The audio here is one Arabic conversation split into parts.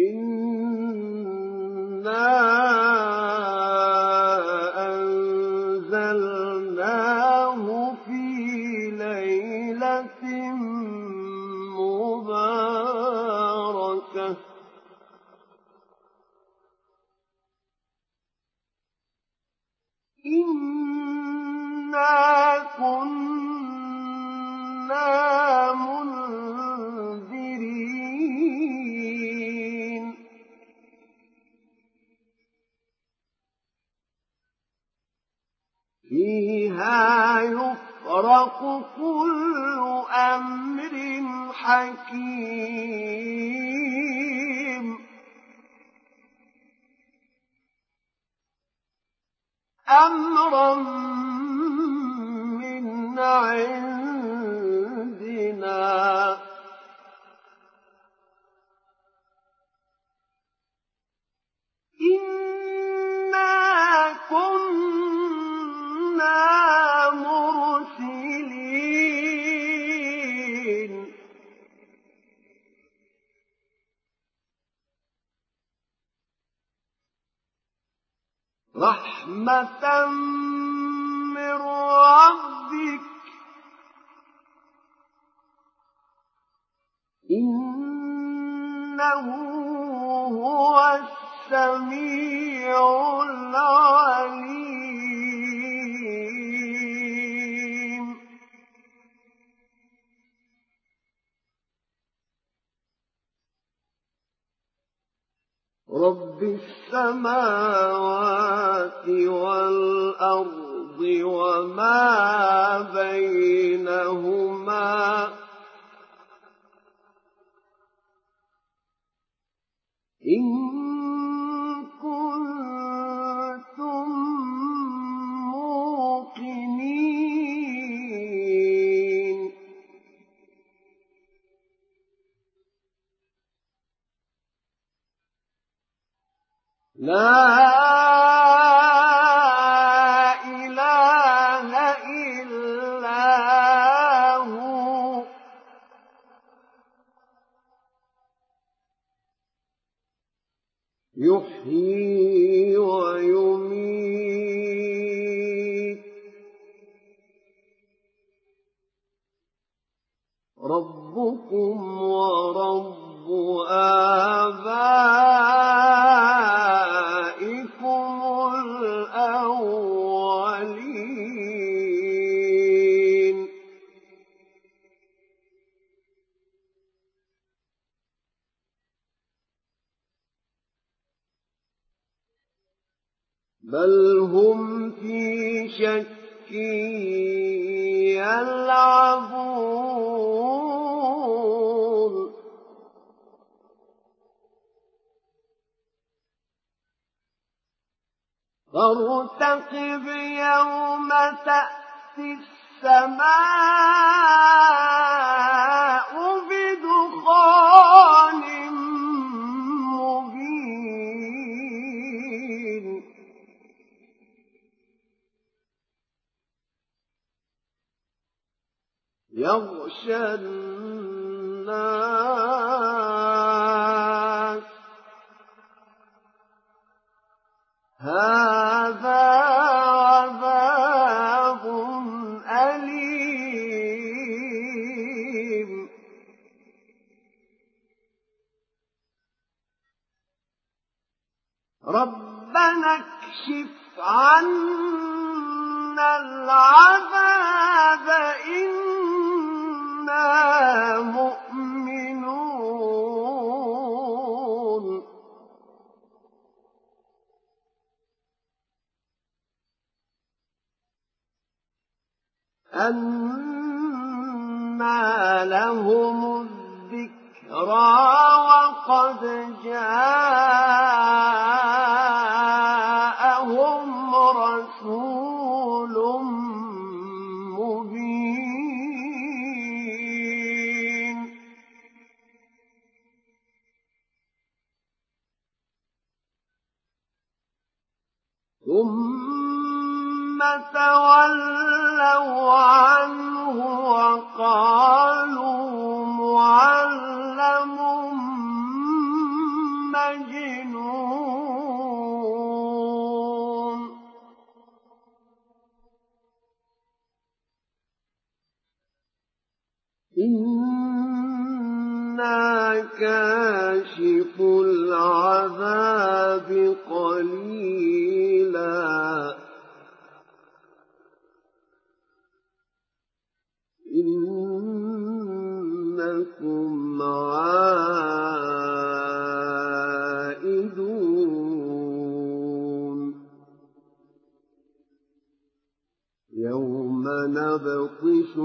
إنا من رب السماوات والأرض وما بينهما بل هم في شك يلعبون فارتقب يوم تأتي السماء بدخان يغشى الناس. هذا عذاب أليم. ربنا اكشف عنا العذاب إنا مؤمنون. أنا لهم الذكر ذكرى وقد جاءهم كاشف العذاب قليلا إنكم عائدون يوم نبطش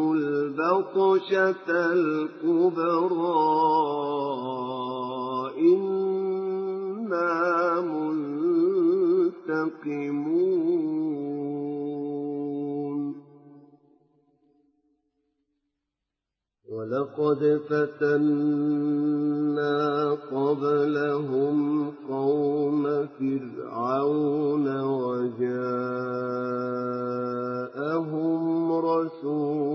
البطشة الكبرى إنا منتقمون. ولقد فتنا قبلهم قوم فرعون وجاءهم رسول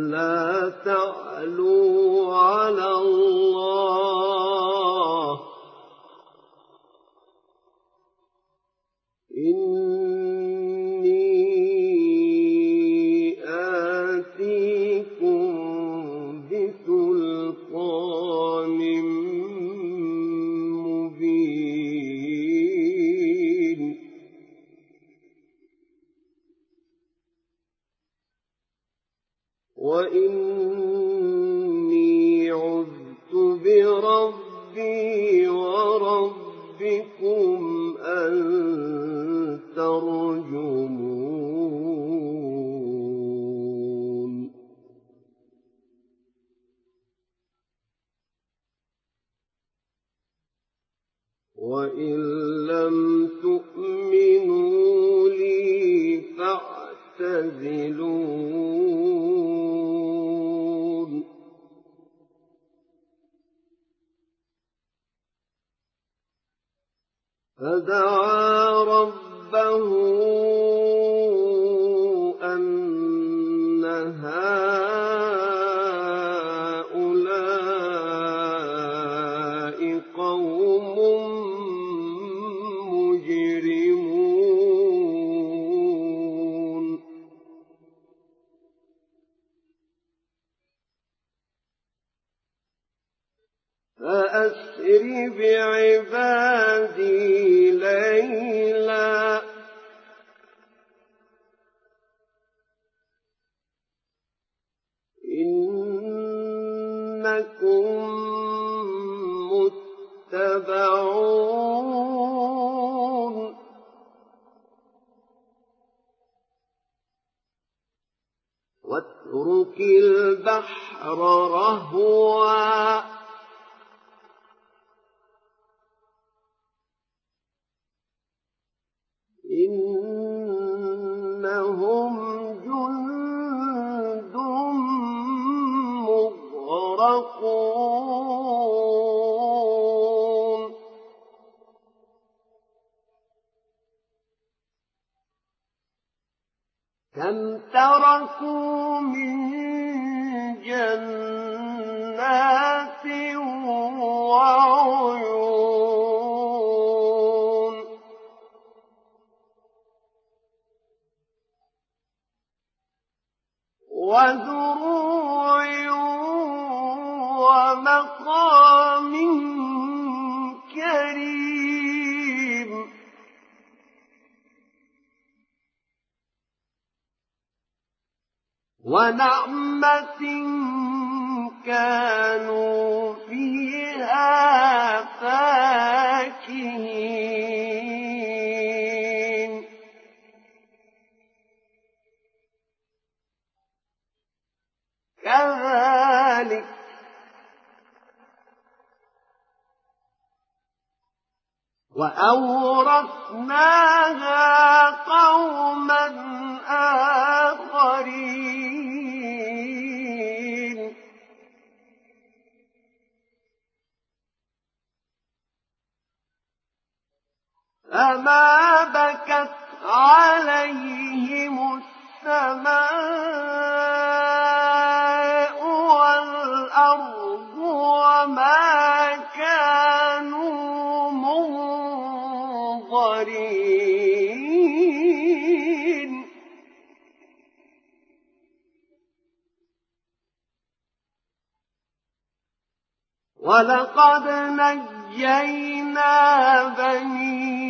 وإني عذت بربي وربكم أن ترجمون أن واترك البحر رهوا وزروع وأورثناها قوما نجينا بني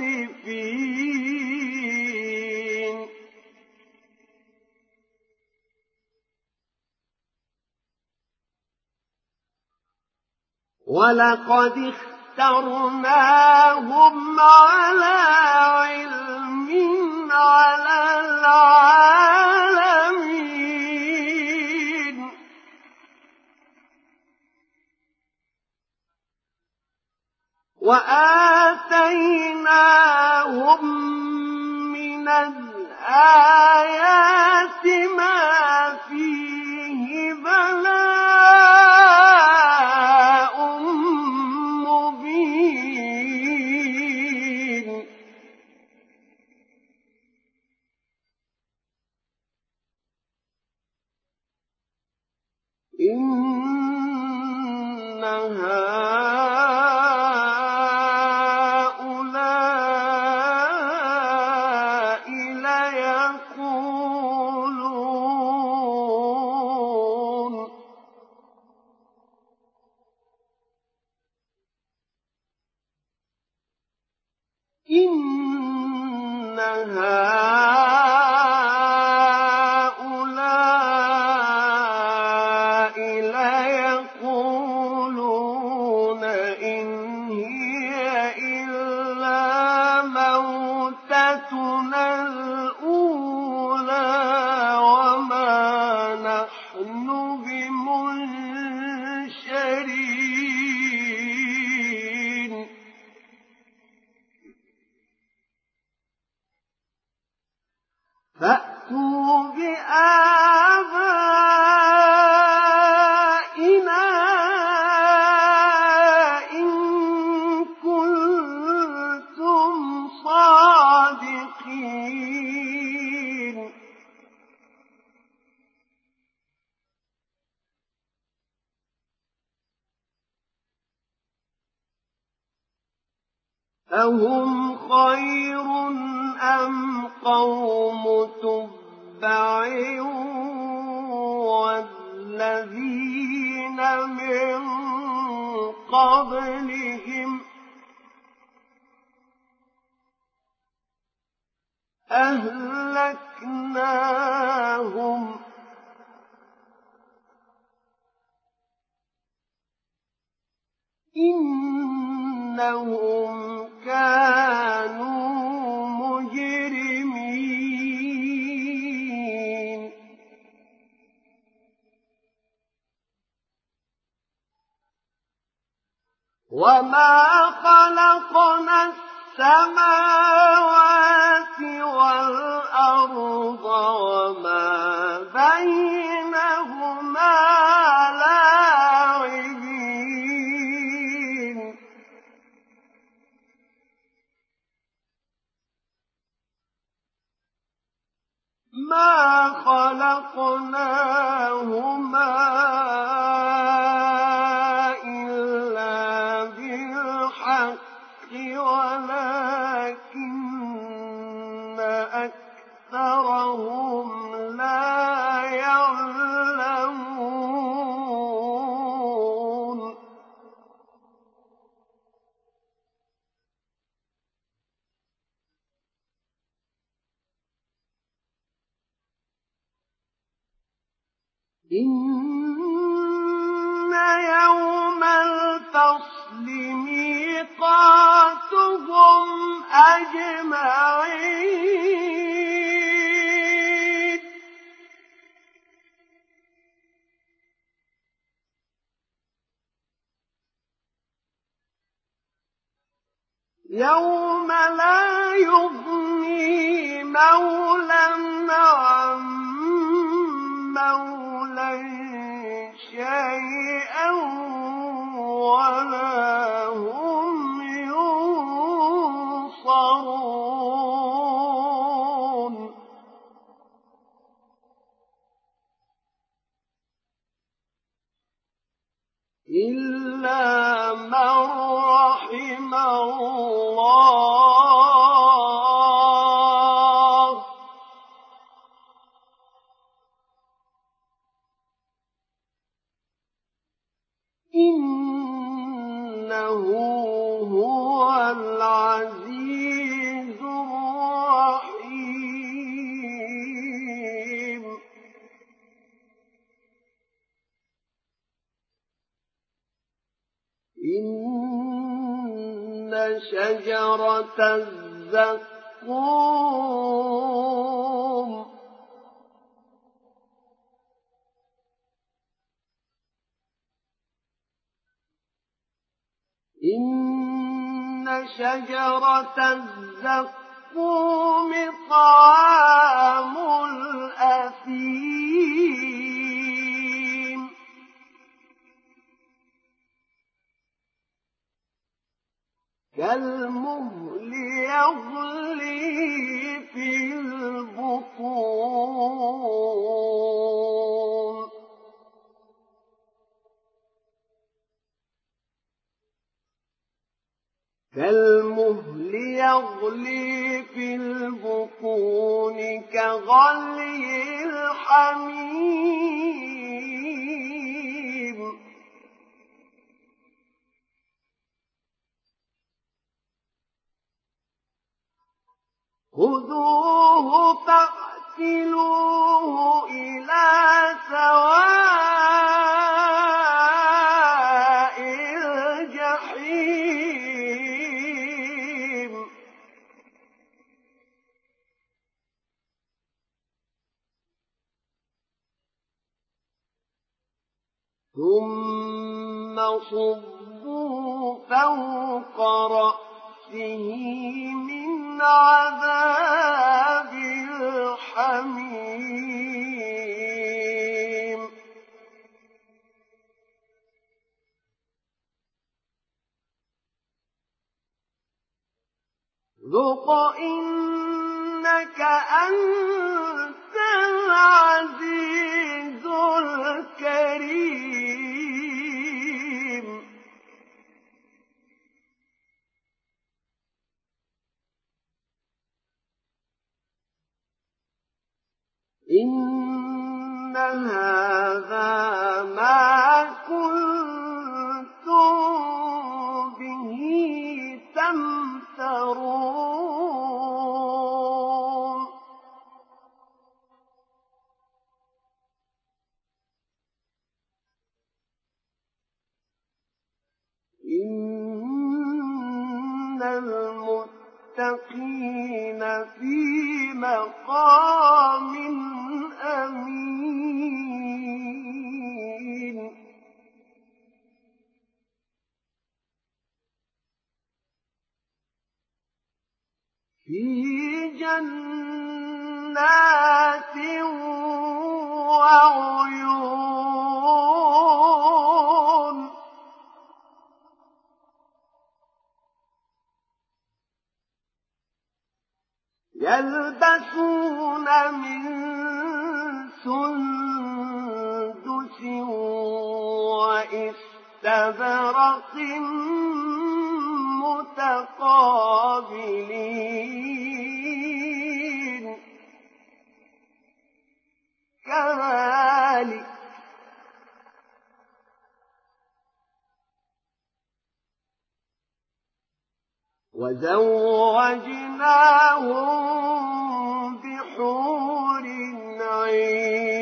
المسرفين ولقد اخترناهم على علم على العالمين وآتيناهم من الآيات ما فيه بلاء أهم خير أم قوم تبع والذين من قبلهم أهلكناهم إنهم كانوا مجرمين وما خلقنا السماوات والأرض وما إن يوم الفصل ميقاتهم أجمعين شجرة الزقوم. إن شجرة الزقوم طعام الأثيم. كالمهل يغلي في البطون. كالمهل يغلي في البطون كغلي الحميم ثم صبوا فوق رأسه من عذاب الحميم ذق إنك أنت العزيز الكريم إن هذا ما كنتم في جنات وعيون. يلبسون من سندس وإستبرق متقابلين. كذلك وزوجناهم بحور عين.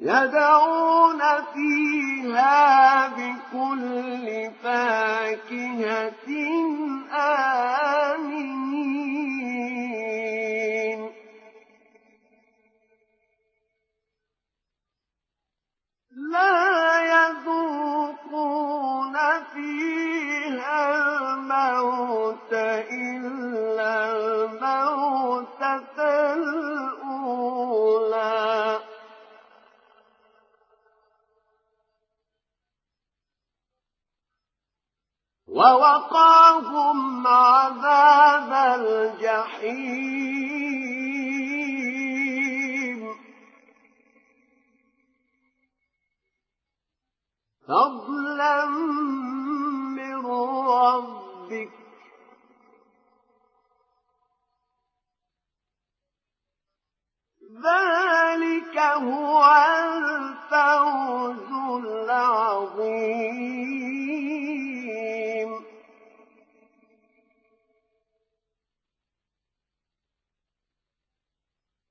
يدعون فيها بكل فاكهة آمنين. لا يذوقون فيها الموت إلا ووقاهم عذاب الجحيم. فضلا من ربك. ذلك هو الفوز العظيم.